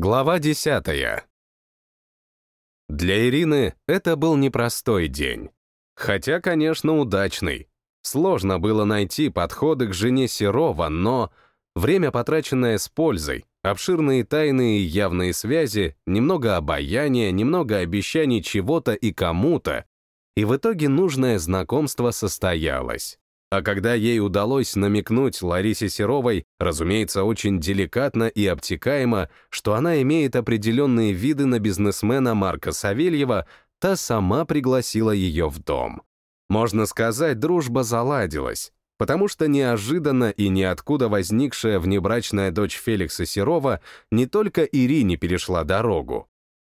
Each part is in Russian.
Глава десятая. Для Ирины это был непростой день. Хотя, конечно, удачный. Сложно было найти подходы к жене Серова, но время, потраченное с пользой, обширные тайные и явные связи, немного обаяния, немного обещаний чего-то и кому-то, и в итоге нужное знакомство состоялось. А когда ей удалось намекнуть Ларисе Серовой, разумеется, очень деликатно и обтекаемо, что она имеет определенные виды на бизнесмена Марка Савельева, та сама пригласила ее в дом. Можно сказать, дружба заладилась, потому что неожиданно и ниоткуда возникшая внебрачная дочь Феликса Серова не только Ирине перешла дорогу.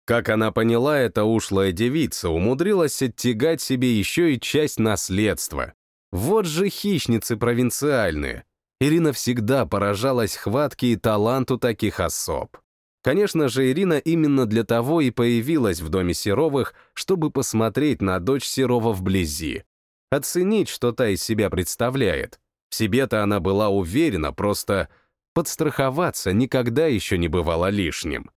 Как она поняла, эта ушлая девица умудрилась оттягать себе еще и часть наследства, вот же хищницы провинциальные. Ирина всегда поражалась хватке и таланту таких особ. Конечно же, Ирина именно для того и появилась в доме Серовых, чтобы посмотреть на дочь Серова вблизи. Оценить, что та из себя представляет. В себе-то она была уверена, просто подстраховаться никогда еще не бывало лишним.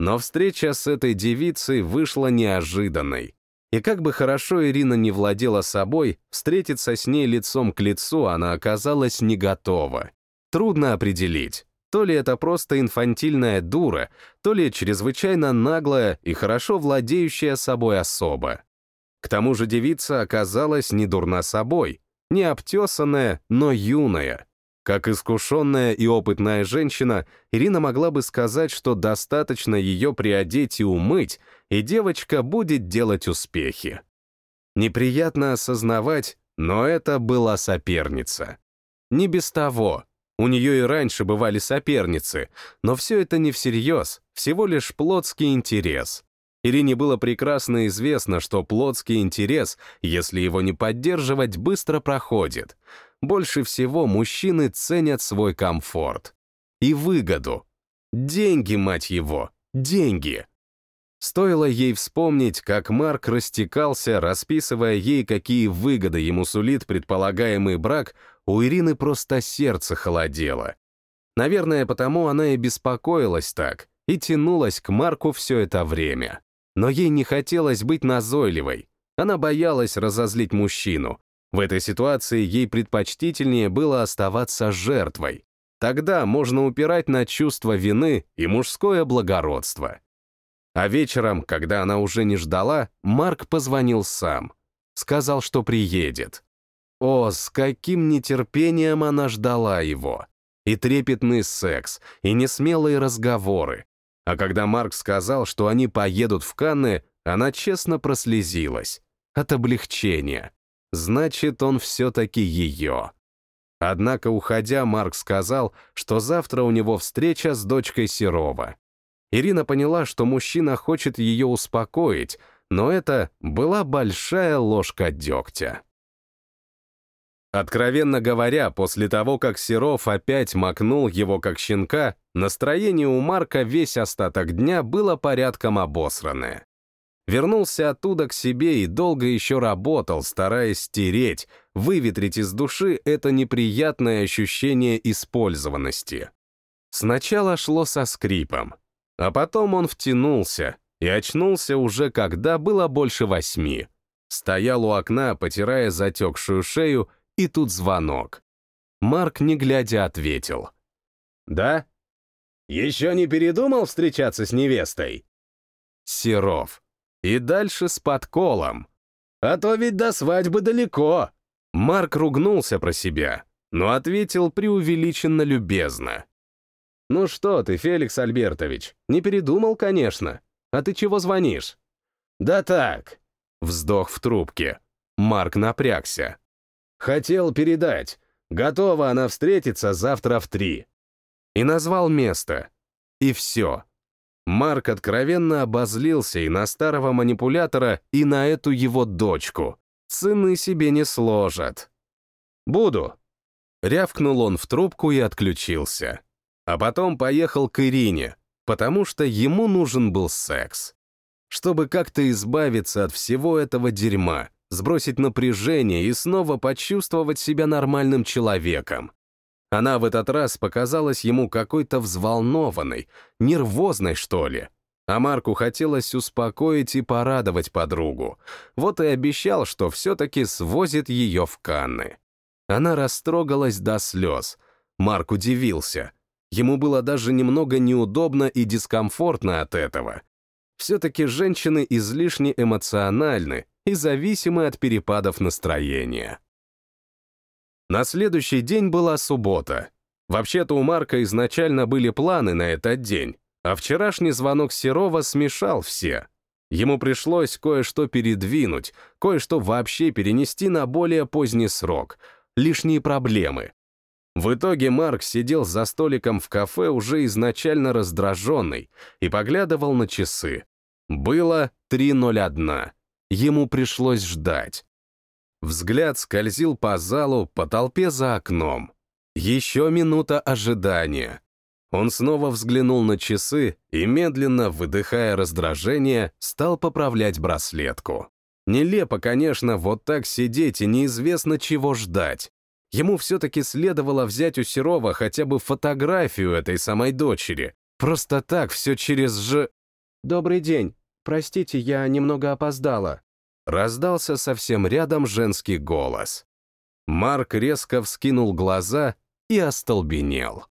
Но встреча с этой девицей вышла неожиданной. И как бы хорошо Ирина не владела собой, встретиться с ней лицом к лицу она оказалась не готова. Трудно определить, то ли это просто инфантильная дура, то ли чрезвычайно наглая и хорошо владеющая собой особа. К тому же девица оказалась не дурна собой, не обтесанная, но юная. Как искушенная и опытная женщина, Ирина могла бы сказать, что достаточно ее приодеть и умыть, и девочка будет делать успехи. Неприятно осознавать, но это была соперница. Не без того. У нее и раньше бывали соперницы, но все это не всерьез, всего лишь плотский интерес. Ирине было прекрасно известно, что плотский интерес, если его не поддерживать, быстро проходит — больше всего мужчины ценят свой комфорт. И выгоду. Деньги, мать его, деньги. Стоило ей вспомнить, как Марк растекался, расписывая ей, какие выгоды ему сулит предполагаемый брак, у Ирины просто сердце холодело. Наверное, потому она и беспокоилась так, и тянулась к Марку все это время. Но ей не хотелось быть назойливой. Она боялась разозлить мужчину, в этой ситуации ей предпочтительнее было оставаться жертвой. Тогда можно упирать на чувство вины и мужское благородство. А вечером, когда она уже не ждала, Марк позвонил сам. Сказал, что приедет. О, с каким нетерпением она ждала его. И трепетный секс, и несмелые разговоры. А когда Марк сказал, что они поедут в Канны, она честно прослезилась. От облегчения. Значит, он все-таки ее. Однако, уходя, Марк сказал, что завтра у него встреча с дочкой Серова. Ирина поняла, что мужчина хочет ее успокоить, но это была большая ложка дегтя. Откровенно говоря, после того, как Серов опять макнул его как щенка, настроение у Марка весь остаток дня было порядком обосранное. Вернулся оттуда к себе и долго еще работал, стараясь стереть, выветрить из души это неприятное ощущение использованности. Сначала шло со скрипом, а потом он втянулся и очнулся уже когда было больше восьми. Стоял у окна, потирая затекшую шею, и тут звонок. Марк, не глядя, ответил. «Да? Еще не передумал встречаться с невестой?» Серов. И дальше с подколом. А то ведь до свадьбы далеко. Марк ругнулся про себя, но ответил преувеличенно любезно. «Ну что ты, Феликс Альбертович, не передумал, конечно. А ты чего звонишь?» «Да так». Вздох в трубке. Марк напрягся. «Хотел передать. Готова она встретиться завтра в три». И назвал место. И все. Марк откровенно обозлился и на старого манипулятора, и на эту его дочку. Цены себе не сложат. «Буду», — рявкнул он в трубку и отключился. А потом поехал к Ирине, потому что ему нужен был секс. Чтобы как-то избавиться от всего этого дерьма, сбросить напряжение и снова почувствовать себя нормальным человеком. Она в этот раз показалась ему какой-то взволнованной, нервозной, что ли. А Марку хотелось успокоить и порадовать подругу. Вот и обещал, что все-таки свозит ее в Канны. Она растрогалась до слез. Марк удивился. Ему было даже немного неудобно и дискомфортно от этого. Все-таки женщины излишне эмоциональны и зависимы от перепадов настроения. На следующий день была суббота. Вообще-то у Марка изначально были планы на этот день, а вчерашний звонок Серова смешал все. Ему пришлось кое-что передвинуть, кое-что вообще перенести на более поздний срок. Лишние проблемы. В итоге Марк сидел за столиком в кафе уже изначально раздраженный и поглядывал на часы. Было 3.01. Ему пришлось ждать. Взгляд скользил по залу, по толпе за окном. Еще минута ожидания. Он снова взглянул на часы и, медленно, выдыхая раздражение, стал поправлять браслетку. Нелепо, конечно, вот так сидеть и неизвестно чего ждать. Ему все-таки следовало взять у Серова хотя бы фотографию этой самой дочери. Просто так, все через же... «Добрый день. Простите, я немного опоздала», Раздался совсем рядом женский голос. Марк резко вскинул глаза и остолбенел.